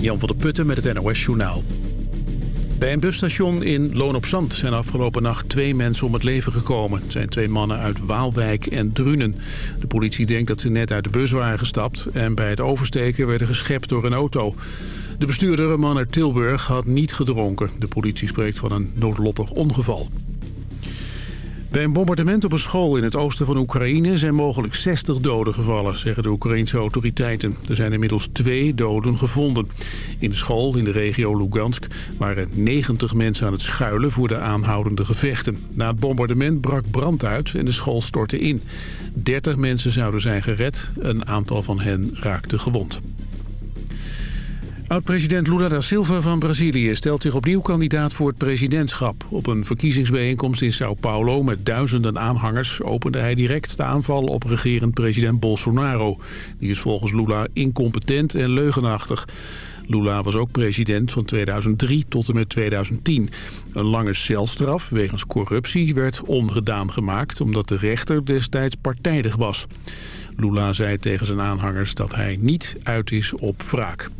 Jan van der Putten met het NOS Journaal. Bij een busstation in Loon op Zand zijn afgelopen nacht twee mensen om het leven gekomen. Het zijn twee mannen uit Waalwijk en Drunen. De politie denkt dat ze net uit de bus waren gestapt... en bij het oversteken werden geschept door een auto. De bestuurder, een man uit Tilburg, had niet gedronken. De politie spreekt van een noodlottig ongeval. Bij een bombardement op een school in het oosten van Oekraïne zijn mogelijk 60 doden gevallen, zeggen de Oekraïnse autoriteiten. Er zijn inmiddels twee doden gevonden. In de school in de regio Lugansk waren 90 mensen aan het schuilen voor de aanhoudende gevechten. Na het bombardement brak brand uit en de school stortte in. 30 mensen zouden zijn gered, een aantal van hen raakte gewond. Oud-president Lula da Silva van Brazilië stelt zich opnieuw kandidaat voor het presidentschap. Op een verkiezingsbijeenkomst in Sao Paulo met duizenden aanhangers opende hij direct de aanval op regerend president Bolsonaro. Die is volgens Lula incompetent en leugenachtig. Lula was ook president van 2003 tot en met 2010. Een lange celstraf wegens corruptie werd ongedaan gemaakt... omdat de rechter destijds partijdig was. Lula zei tegen zijn aanhangers dat hij niet uit is op wraak.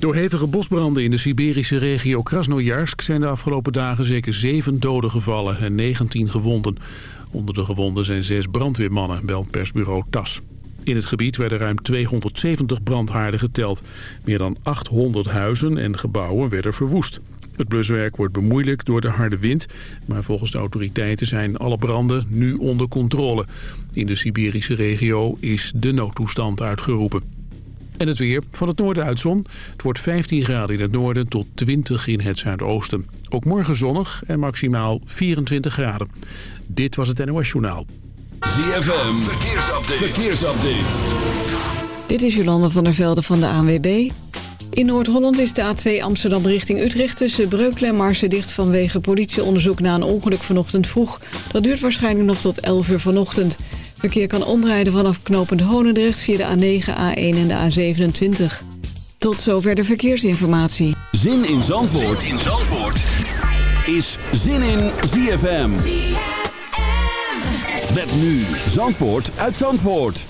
Door hevige bosbranden in de Siberische regio Krasnojarsk zijn de afgelopen dagen zeker zeven doden gevallen en 19 gewonden. Onder de gewonden zijn zes brandweermannen, meldt persbureau TAS. In het gebied werden ruim 270 brandhaarden geteld. Meer dan 800 huizen en gebouwen werden verwoest. Het bluswerk wordt bemoeilijkt door de harde wind... maar volgens de autoriteiten zijn alle branden nu onder controle. In de Siberische regio is de noodtoestand uitgeroepen. En het weer. Van het noorden uit zon. Het wordt 15 graden in het noorden tot 20 in het zuidoosten. Ook morgen zonnig en maximaal 24 graden. Dit was het NOS Journaal. ZFM. Verkeersupdate. Verkeersupdate. Dit is Jolanda van der Velde van de ANWB. In Noord-Holland is de A2 Amsterdam richting Utrecht... tussen Breukelen en Marsen dicht vanwege politieonderzoek... na een ongeluk vanochtend vroeg. Dat duurt waarschijnlijk nog tot 11 uur vanochtend. Verkeer kan omrijden vanaf knopend Honendrecht via de A9, A1 en de A27. Tot zover de verkeersinformatie. Zin in Zandvoort, zin in Zandvoort. is Zin in ZFM. ZFM. Met nu Zandvoort uit Zandvoort.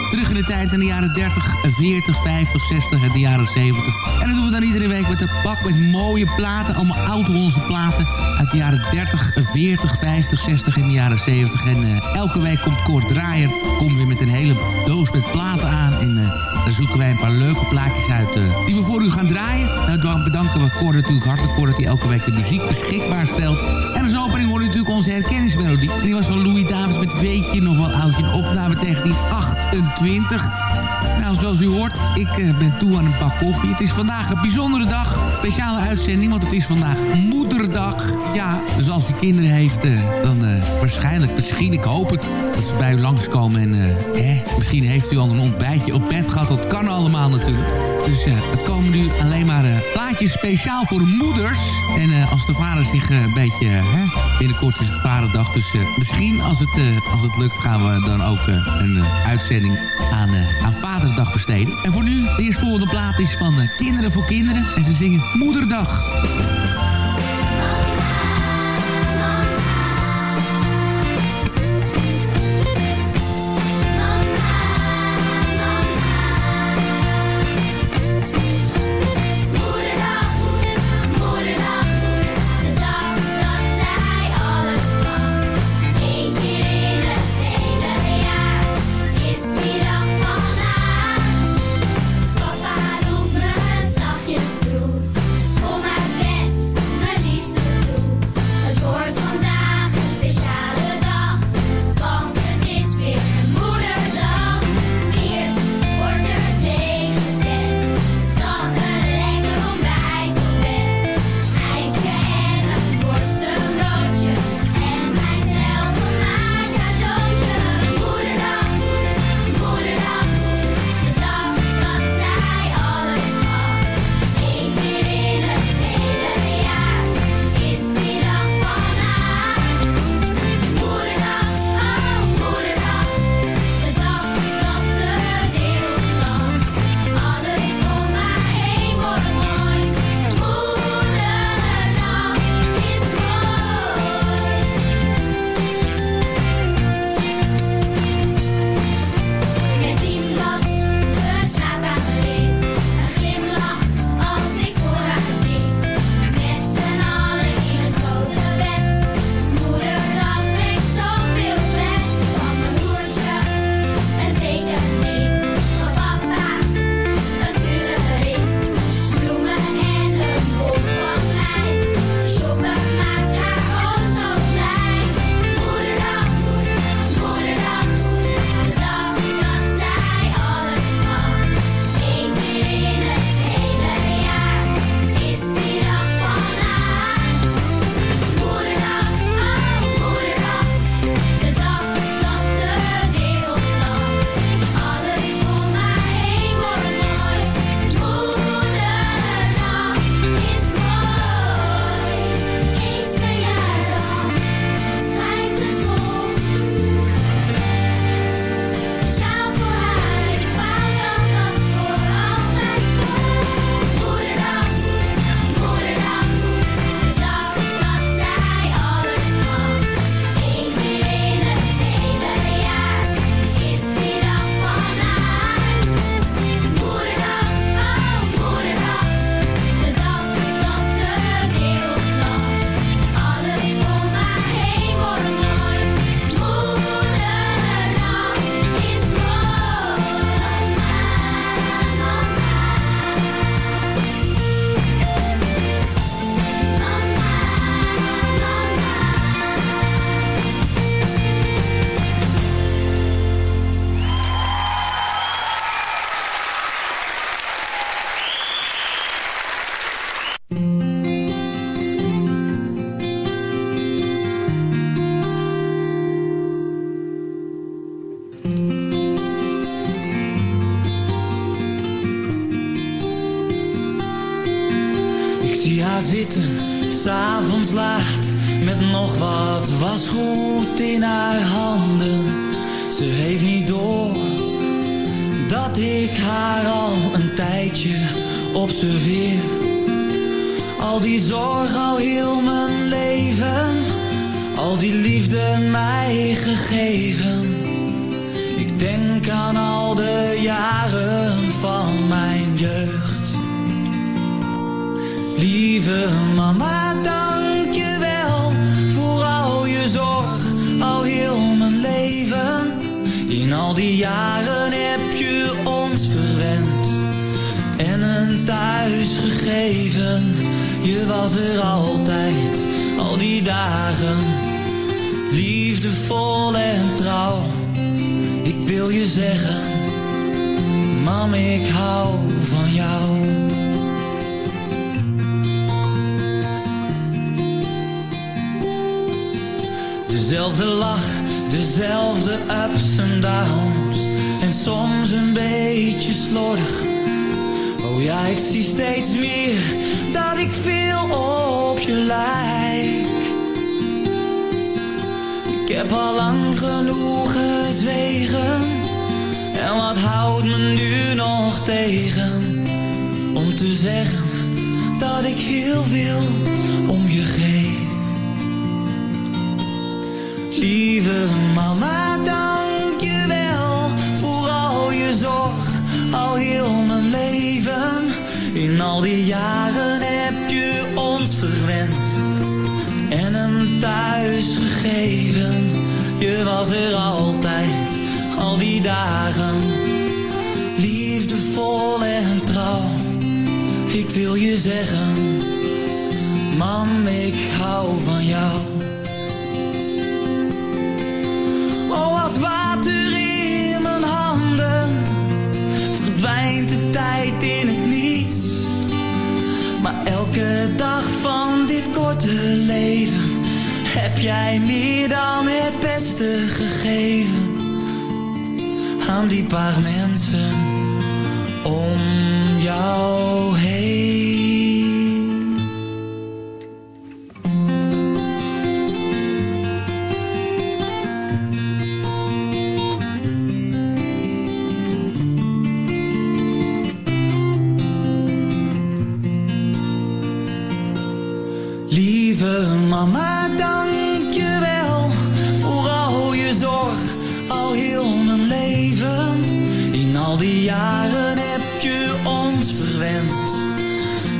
Terug in de tijd in de jaren 30, 40, 50, 60 en de jaren 70. En dat doen we dan iedere week met een pak met mooie platen, allemaal oud-Hollandse platen uit de jaren 30, 40, 50, 60 en de jaren 70. En eh, elke week komt Kort Draaier, komt weer met een hele doos met platen aan en... eh, dan zoeken wij een paar leuke plaatjes uit eh, die we voor u gaan draaien. Nou, dan bedanken we Cor natuurlijk hartelijk voor dat hij elke week de muziek beschikbaar stelt. En als opening hoor u natuurlijk onze herkenningsmelodie. En die was van Louis Davis met Weet je nog wel oudje, een opname 1928. Nou, zoals u hoort, ik eh, ben toe aan een bak koffie. Het is vandaag een bijzondere dag, speciale uitzending, want het is vandaag moederdag. Ja, dus als u kinderen heeft, eh, dan eh, waarschijnlijk, misschien, ik hoop het, dat ze bij u langskomen. En misschien heeft u al een ontbijtje op bed gehad, dat kan allemaal natuurlijk. Dus eh, het komen nu alleen maar eh, plaatjes speciaal voor moeders. En eh, als de vader zich een beetje... hè, binnenkort is het vaderdag, dus misschien als het, als het lukt gaan we dan ook een uitzending aan, aan Vadersdag besteden. En voor nu, de eerstvolgende plaat is van Kinderen voor Kinderen. En ze zingen. Moederdag, Dezelfde lach, dezelfde ups en downs. En soms een beetje slordig. Oh ja, ik zie steeds meer dat ik veel op je lijk. Ik heb al lang genoeg gezwegen. En wat houdt me nu nog tegen? Om te zeggen dat ik heel veel om je geef. Lieve mama, dank je wel voor al je zorg, al heel mijn leven. In al die jaren heb je ons verwend en een thuis gegeven. Je was er altijd, al die dagen, liefdevol en trouw. Ik wil je zeggen, mam, ik hou van jou. Jij meer dan het beste gegeven aan die paar mensen om jou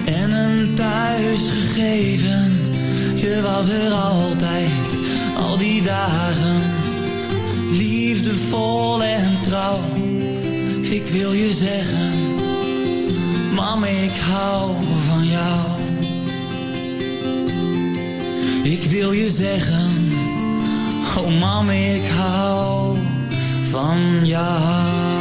en een thuis gegeven. Je was er altijd, al die dagen, liefdevol en trouw. Ik wil je zeggen, mam, ik hou van jou. Ik wil je zeggen, oh mam, ik hou van jou.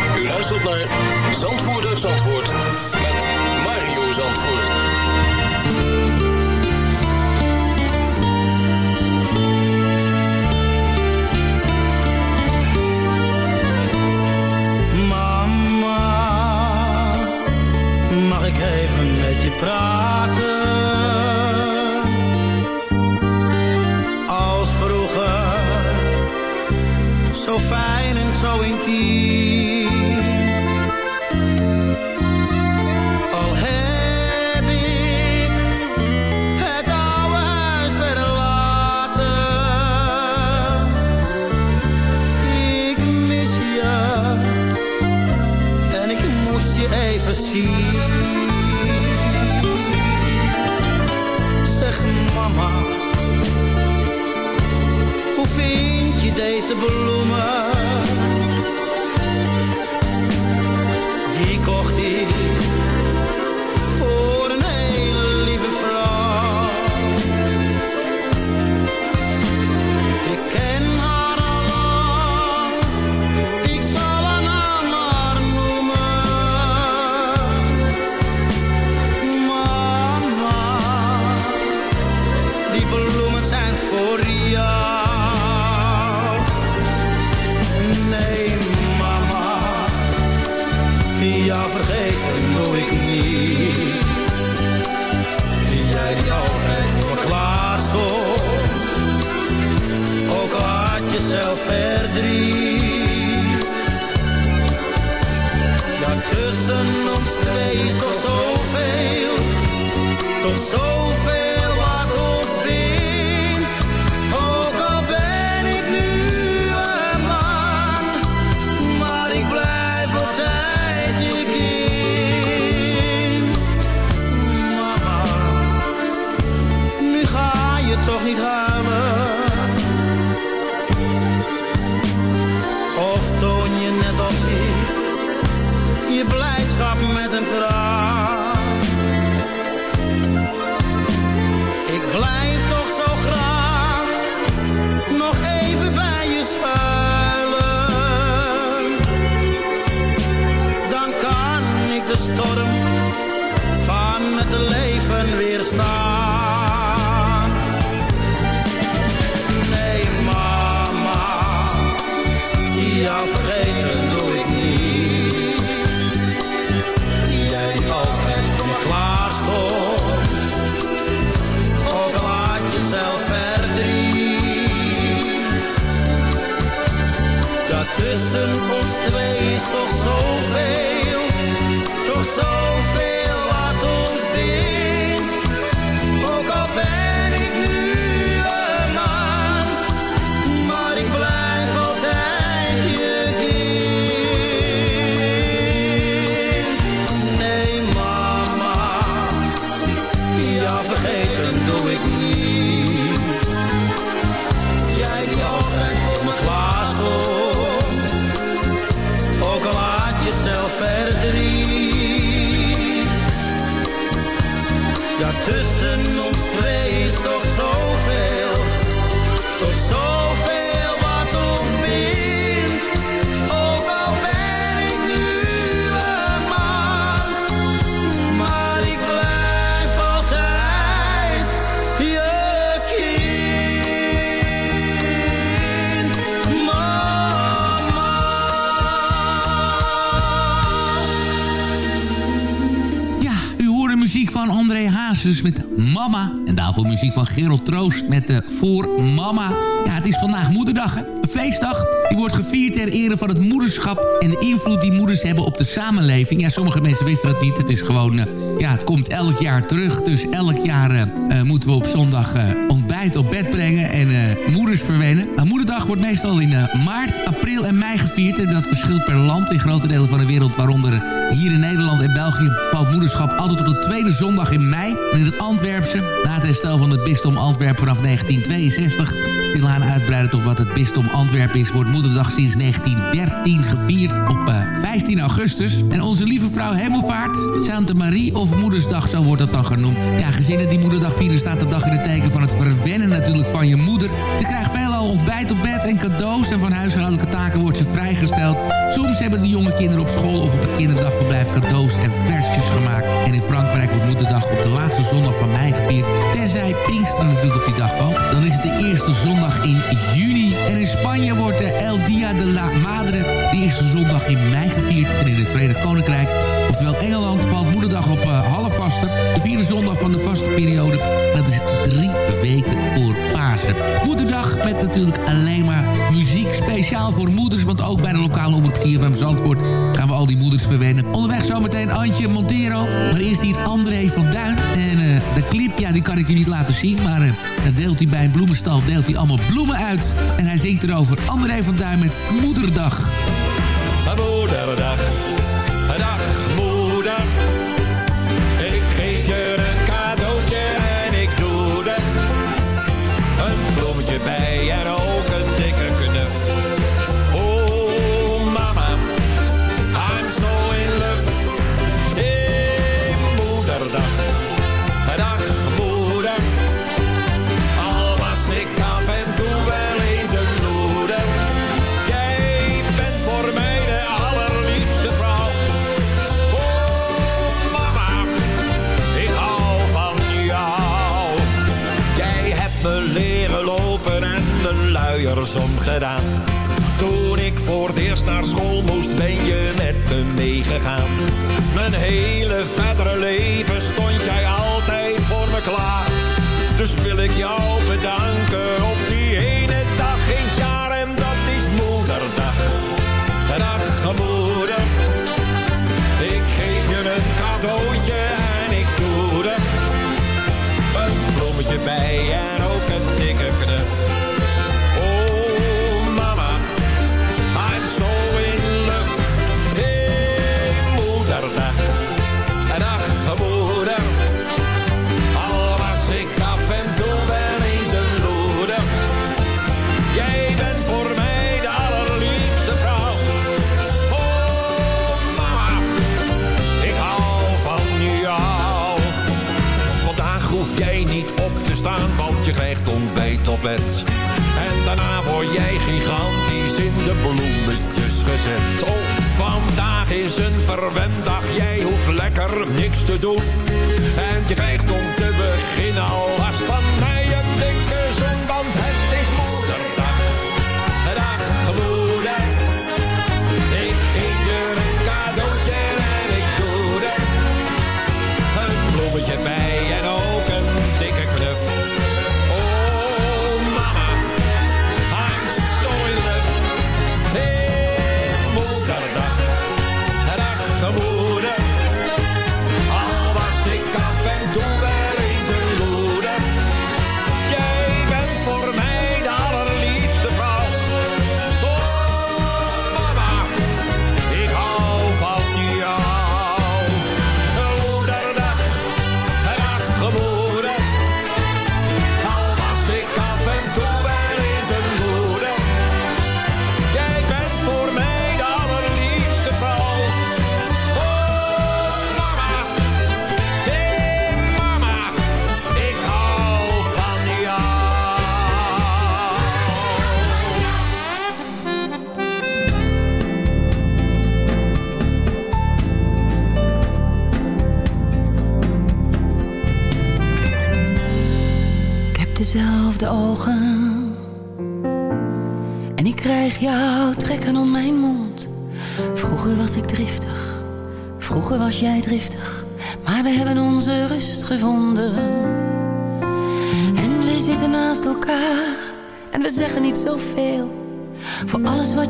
U luistert naar Zandvoort uit met Mario Zandvoort. Mama, mag ik even met je praten? Als vroeger, zo fijn en zo intiem. Zeg mama, hoe vind je deze bloemen? Verdriet. Ja, Gerald Troost met de Voor Mama. Ja, het is vandaag moederdag? Een feestdag. Die wordt gevierd ter ere van het moederschap... en de invloed die moeders hebben op de samenleving. Ja, sommige mensen wisten dat niet. Het is gewoon... eh, ja, het komt elk jaar terug. Dus elk jaar eh, eh, moeten we op zondag eh, op bed brengen... en eh, moeders verwennen. Maar moederdag wordt meestal in eh, maart, april en mei gevierd. En dat verschilt per land in grote delen van de wereld... waaronder hier in Nederland en België valt moederschap altijd op de tweede zondag in mei. In het Antwerpse, na het herstel van het bisdom Antwerpen vanaf 1962... stilaan uitbreiden tot wat het bisdom Antwerpen is... wordt moederdag sinds 1913 gevierd op eh, 15 augustus. En onze lieve vrouw Hemelvaart, Santa Marie of Moedersdag, zo wordt dat dan genoemd. Ja, gezinnen die moederdag vieren staat de dag in het teken van het verwennen natuurlijk van je moeder. Ze krijgt veelal ontbijt op bed en cadeaus... en van huishoudelijke taken wordt ze vrijgesteld. Soms hebben de jonge kinderen op school of op het kinderdagverblijf cadeaus en versjes gemaakt. En in Frankrijk wordt moederdag op de laatste zondag van mei gevierd. Tenzij Pinksteren natuurlijk op die dag valt. Dan is het de eerste zondag in juni. En in Spanje wordt de El Dia de la Madre de eerste zondag in mei gevierd. En in het Verenigd Koninkrijk, oftewel Engeland, valt moederdag op uh, half vaste. De vierde zondag van de vaste periode. Dat is drie weken voor Pasen. Moederdag met natuurlijk alleen maar muziek speciaal voor moeders. Want ook bij de lokale omroep 4FM Zandvoort gaan we al die moeders verwennen. Onderweg zometeen Antje Montero. Maar eerst hier André van Duin. En uh, de clip, ja, die kan ik u niet laten zien. Maar uh, deelt hij bij een bloemenstal, deelt hij allemaal bloemen uit. En hij zingt erover André van Duin met Moederdag. Moederdag, omgedaan. Toen ik voor het eerst naar school moest, ben je met me meegegaan. Mijn hele verdere leven stond jij altijd voor me klaar. Dus wil ik jou bedanken op die ene dag in het jaar en dat is moederdag. Dag moeder, ik geef je een cadeautje en ik doe er een bloemetje bij op. En daarna word jij gigantisch in de bloemetjes gezet. Oh, vandaag is een verwend dag, jij hoeft lekker niks te doen. En je krijgt om te beginnen alvast van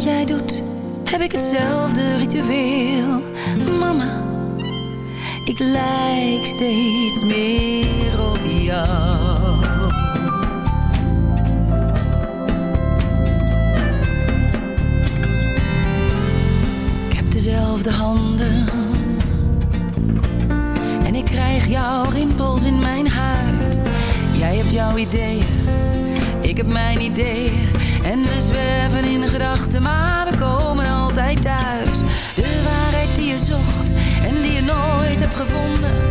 wat jij doet. Heb ik hetzelfde ritueel. Mama. Ik lijk steeds meer op jou. Ik heb dezelfde handen. En ik krijg jouw rimpels in mijn huid. Jij hebt jouw ideeën. Ik heb mijn ideeën. En we zwerven in gedachten, maar we komen altijd thuis. De waarheid die je zocht en die je nooit hebt gevonden.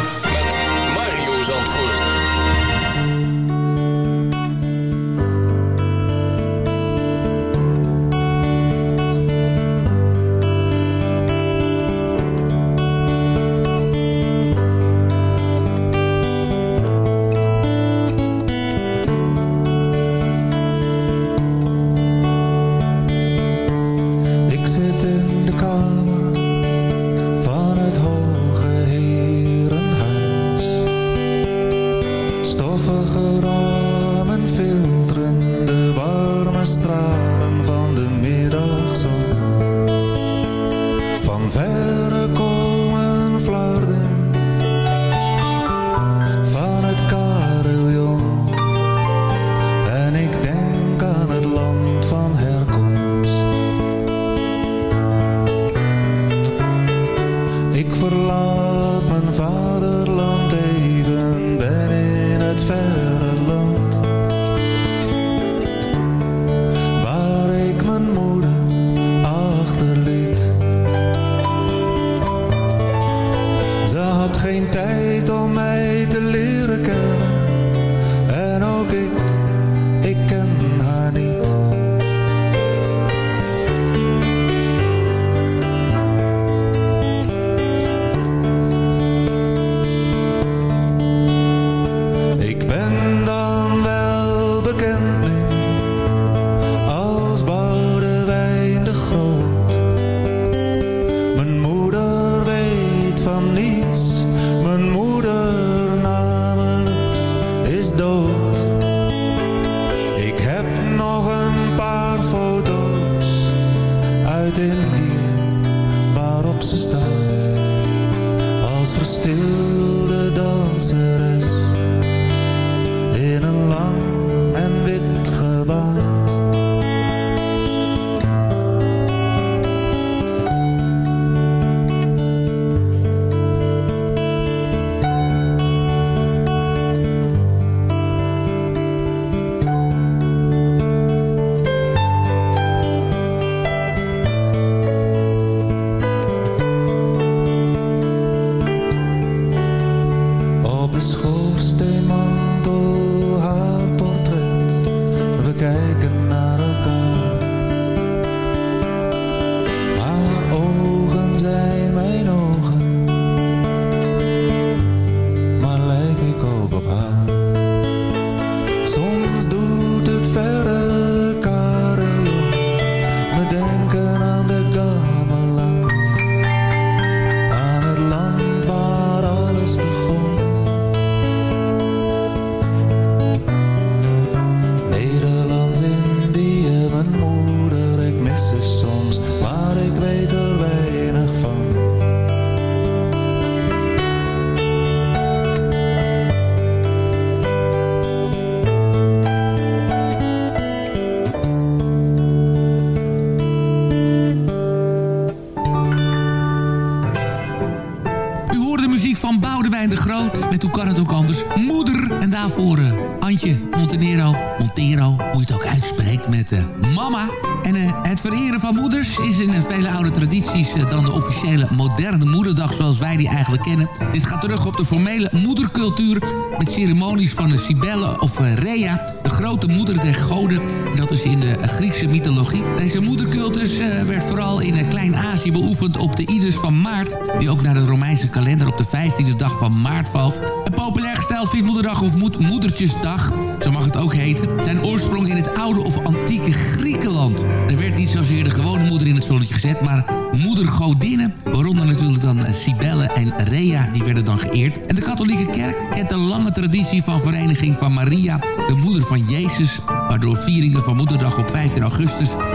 terug op de formele moedercultuur... met ceremonies van de Cybele of Rhea... de grote moeder der goden. En dat is in de Griekse mythologie. Deze moedercultus eh, werd vooral in eh, Klein-Azië beoefend op de Ides van maart... die ook naar de Romeinse kalender op de 15e dag van maart valt. En populair gesteld vindt moederdag of moed Moedertjesdag...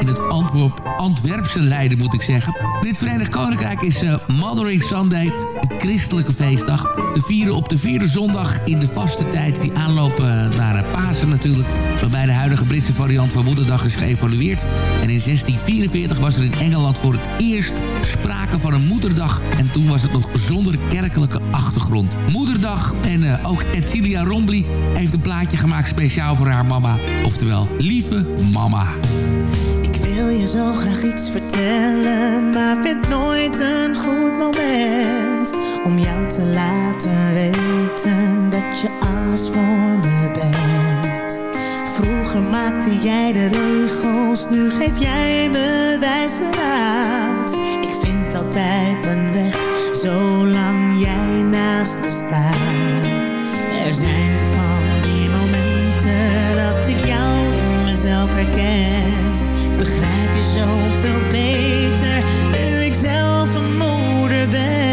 in het Antwerp, Antwerpse leiden, moet ik zeggen. Dit Verenigd Koninkrijk is eh, Mothering Sunday, christelijke feestdag. Te vieren op de vierde zondag in de vaste tijd die aanlopen naar eh, Pasen natuurlijk. Waarbij de huidige Britse variant van moederdag is geëvolueerd. En in 1644 was er in Engeland voor het eerst sprake van een moederdag. En toen was het nog zonder kerkelijke achtergrond. Moederdag en eh, ook Edcilia Rombly heeft een plaatje gemaakt speciaal voor haar mama. Oftewel, lieve mama. Wil je zo graag iets vertellen, maar vind nooit een goed moment om jou te laten weten dat je alles voor me bent. Vroeger maakte jij de regels, nu geef jij me wijze raad. Ik vind altijd mijn weg, zolang jij naast me staat. Er zijn van die momenten dat ik jou in mezelf herken. Begrijp je zoveel beter, nu ik zelf een moeder ben.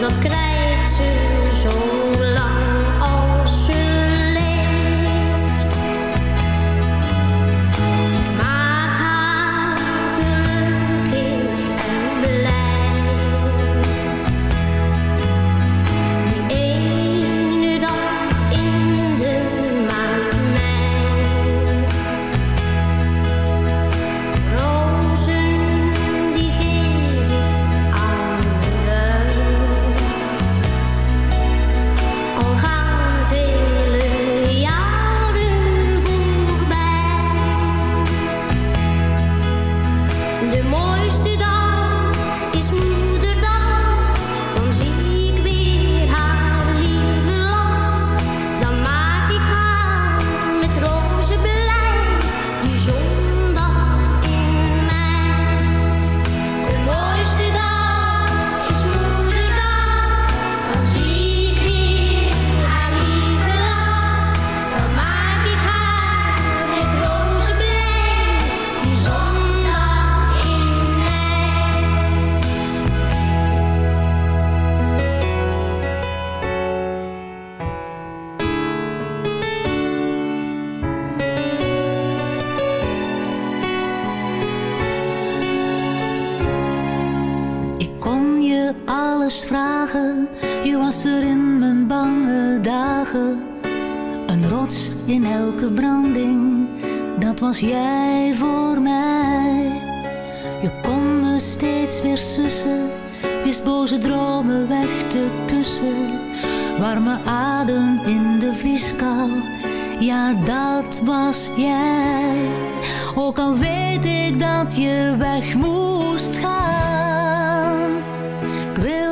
dat krijg ja dat was jij. Ook al weet ik dat je weg moest gaan, wil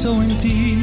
zo intiem.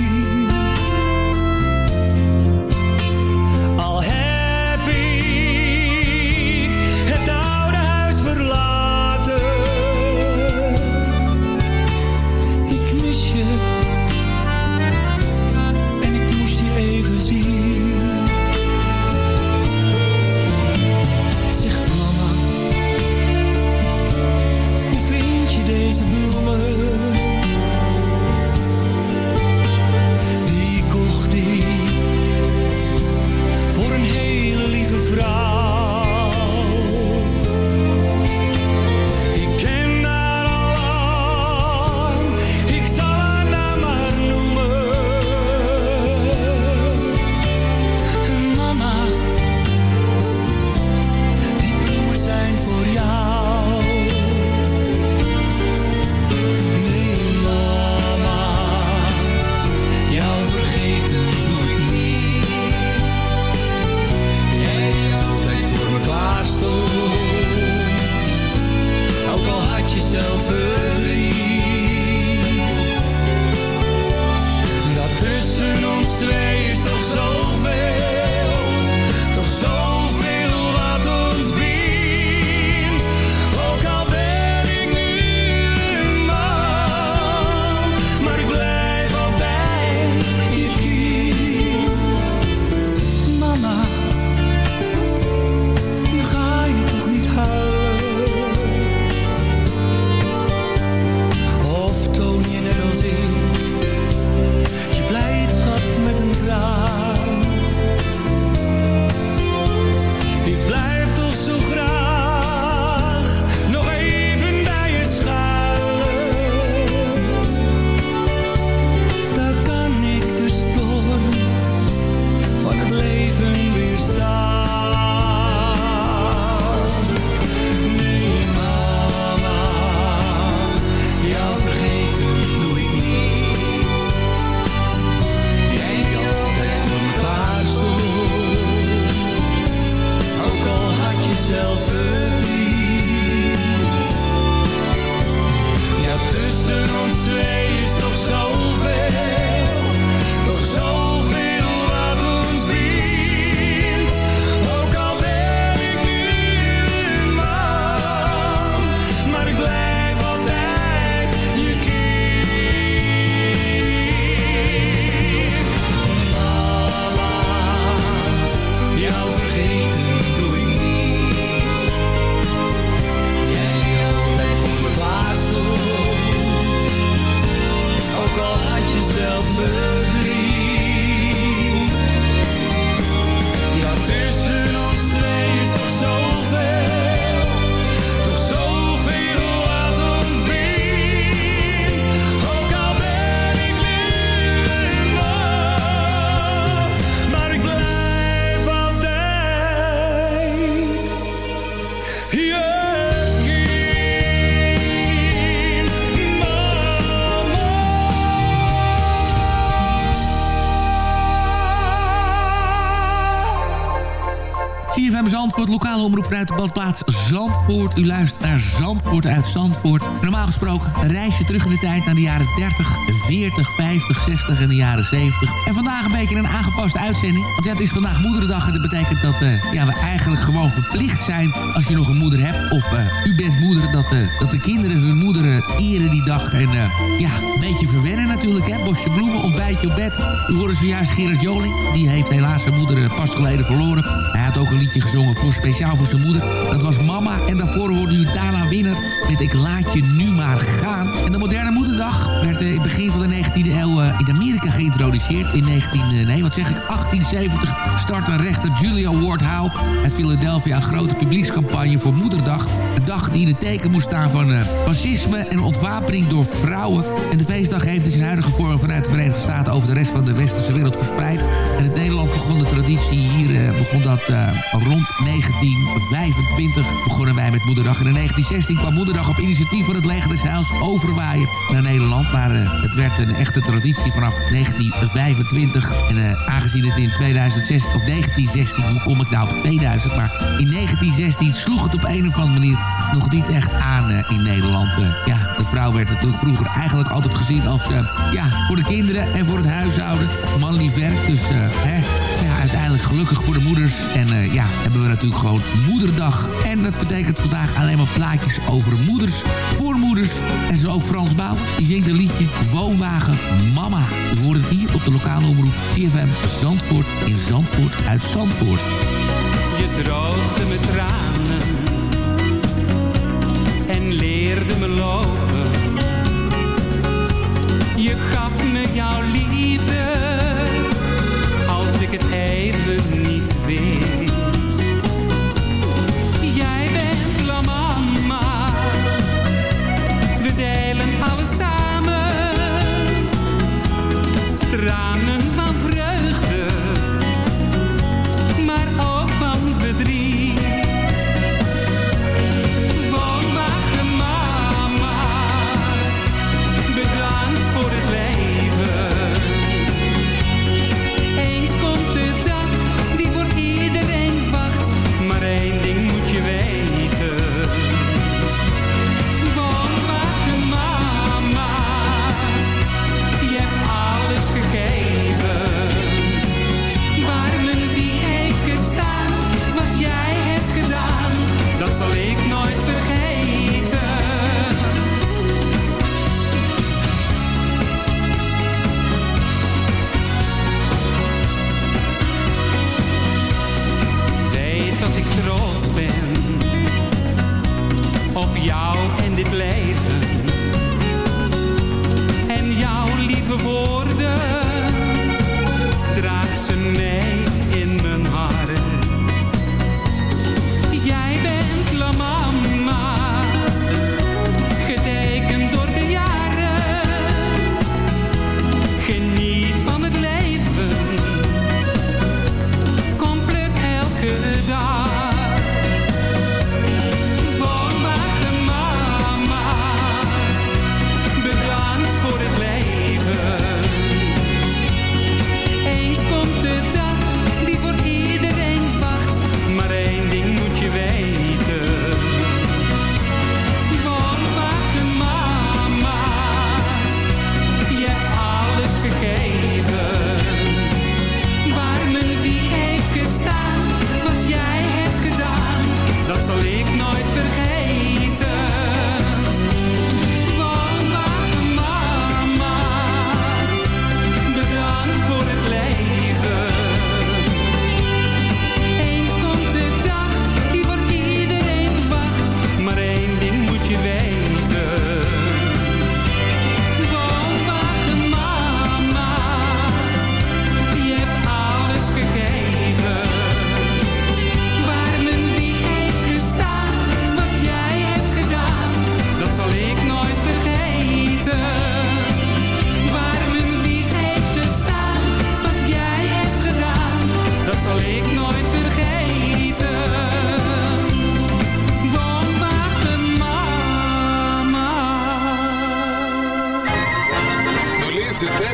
U luistert naar Zandvoort uit Zandvoort. Normaal gesproken een reisje terug in de tijd naar de jaren 30, 40, 50, 60 en de jaren 70. En vandaag een beetje een aangepaste uitzending. Want het is vandaag moederdag en dat betekent dat eh, ja, we eigenlijk gewoon verplicht zijn... als je nog een moeder hebt of eh, u bent moeder... Dat, eh, dat de kinderen hun moeder eren die dag. En ja, een beetje verwennen natuurlijk, hè. Bosje bloemen, ontbijtje op bed. U hoorde zojuist Gerard Joling. Die heeft helaas zijn moeder pas geleden verloren. Had ook een liedje gezongen voor speciaal voor zijn moeder. Dat was Mama. En daarvoor hoorde u Dana Winner met Ik laat je nu maar gaan. En de moderne moederdag werd eh, in het begin van de 19e eeuw eh, in Amerika geïntroduceerd. In 19, eh, nee, wat zeg ik, 1870 startte rechter Julia Ward Howe uit Philadelphia een grote publiekscampagne voor Moederdag. Een dag die in het teken moest staan van eh, fascisme en ontwapening door vrouwen. En de feestdag heeft in zijn huidige vorm vanuit de Verenigde Staten over de rest van de westerse wereld verspreid. En in Nederland begon de traditie hier, eh, begon dat eh, rond 1925 begonnen wij met Moederdag. En in 1916 kwam Moederdag op initiatief van het leger des Heils overwaaien naar Nederland. Maar het werd een echte traditie vanaf 1925. En aangezien het in 2016 of 1916, hoe kom ik nou op 2000? Maar in 1916 sloeg het op een of andere manier nog niet echt aan eh, in Nederland. Eh, ja, de vrouw werd natuurlijk vroeger eigenlijk altijd gezien als eh, ja, voor de kinderen en voor het huishouden. Man die werkt, dus hè, uiteindelijk gelukkig voor de moeders. En ja, hebben we natuurlijk gewoon moederdag. En dat betekent vandaag alleen maar plaatjes over moeders, voor moeders. En zo ook Frans Bouw, die zingt een liedje Woonwagen Mama. U hoort het hier op de lokale omroep CFM Zandvoort in Zandvoort uit Zandvoort. Je droogde mijn tranen me lopen. Je gaf me jouw liefde als ik het even niet wist. Jij bent la mama, we delen alles samen. Tranen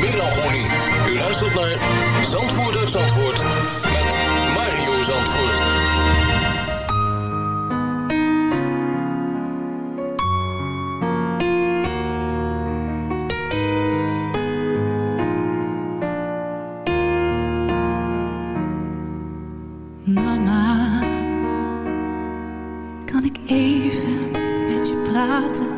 melancholie. U luistert naar Zandvoort uit Zandvoort met Mario Zandvoort. Mama, kan ik even met je praten?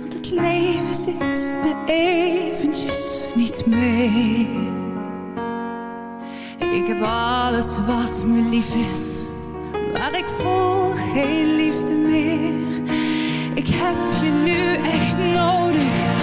Want het leven zit me eventjes niet mee. Ik heb alles wat me lief is, maar ik voel geen liefde meer. Ik heb je nu echt nodig.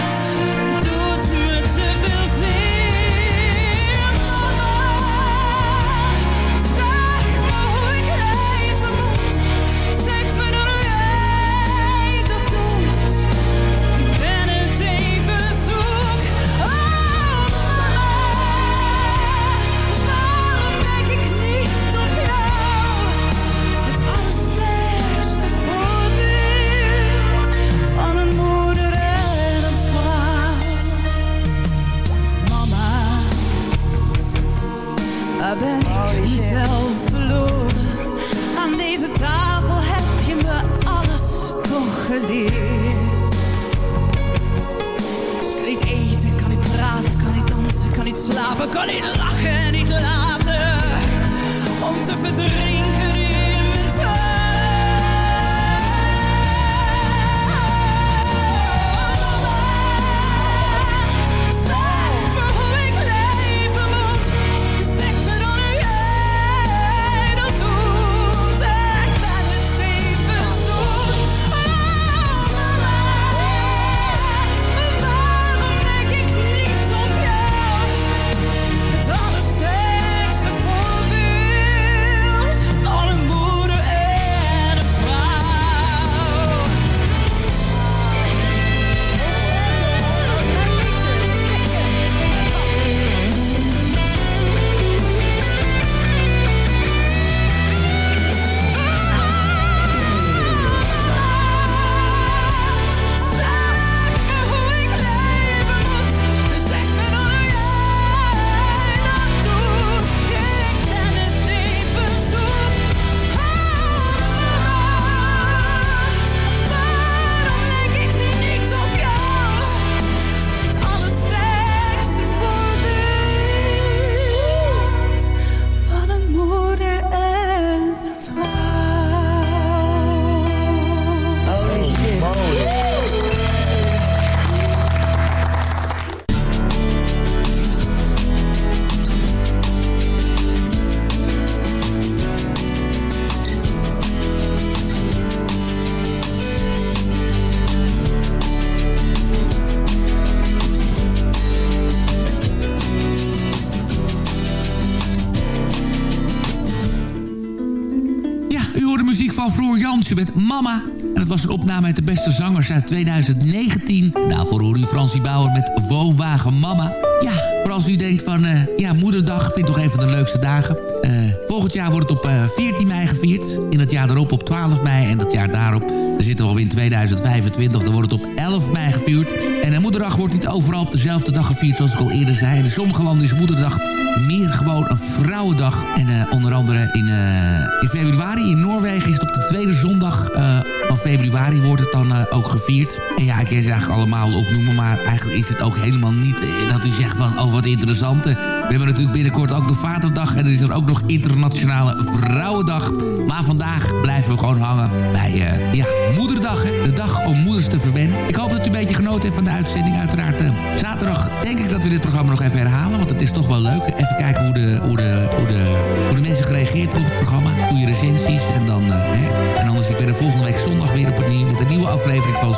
Een opname uit de beste zangers uit 2019. Daarvoor hoorde u Fransie Bauer met Woonwagen Mama. Ja, voor als u denkt van, eh, ja, moederdag vind ik toch een van de leukste dagen. Eh, volgend jaar wordt het op eh, 14 mei gevierd. In het jaar daarop op 12 mei. En dat jaar daarop, dan zitten we alweer in 2025, dan wordt het op 11 mei gevierd. En de moederdag wordt niet overal op dezelfde dag gevierd, zoals ik al eerder zei. In sommige landen is moederdag meer gewoon een vrouwendag. En eh, onder andere in, eh, in februari in Noorwegen is het op de tweede zondag eh, van februari wordt het dan eh, ook gevierd. En ja, ik kan ze eigenlijk allemaal opnoemen, maar eigenlijk is het ook helemaal niet eh, dat u zegt van, oh wat interessant. Eh, We hebben natuurlijk binnenkort ook de Vaderdag en er is er ook nog Internationale Vrouwendag. Maar vandaag blijven we gewoon hangen bij ja, Moederdag, de dag om moeders te verwennen. Ik hoop dat u een beetje genoten heeft van de uitzending. Uiteraard zaterdag denk ik dat we dit programma nog even herhalen, want het is toch wel leuk. Even kijken hoe de, hoe de, hoe de, hoe de mensen gereageerd op het programma. Goede recensies en dan... hè. En anders, ik ben er volgende week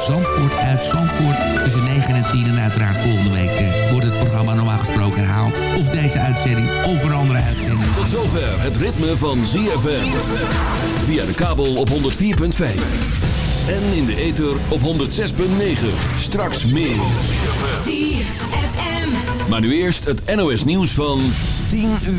Zandvoort uit Zandvoort. Tussen 9 en 10 en uiteraard volgende week eh, wordt het programma normaal gesproken herhaald. Of deze uitzending of een andere uitzending. Tot zover het ritme van ZFM. Via de kabel op 104.5. En in de ether op 106.9. Straks meer. Maar nu eerst het NOS nieuws van 10 uur.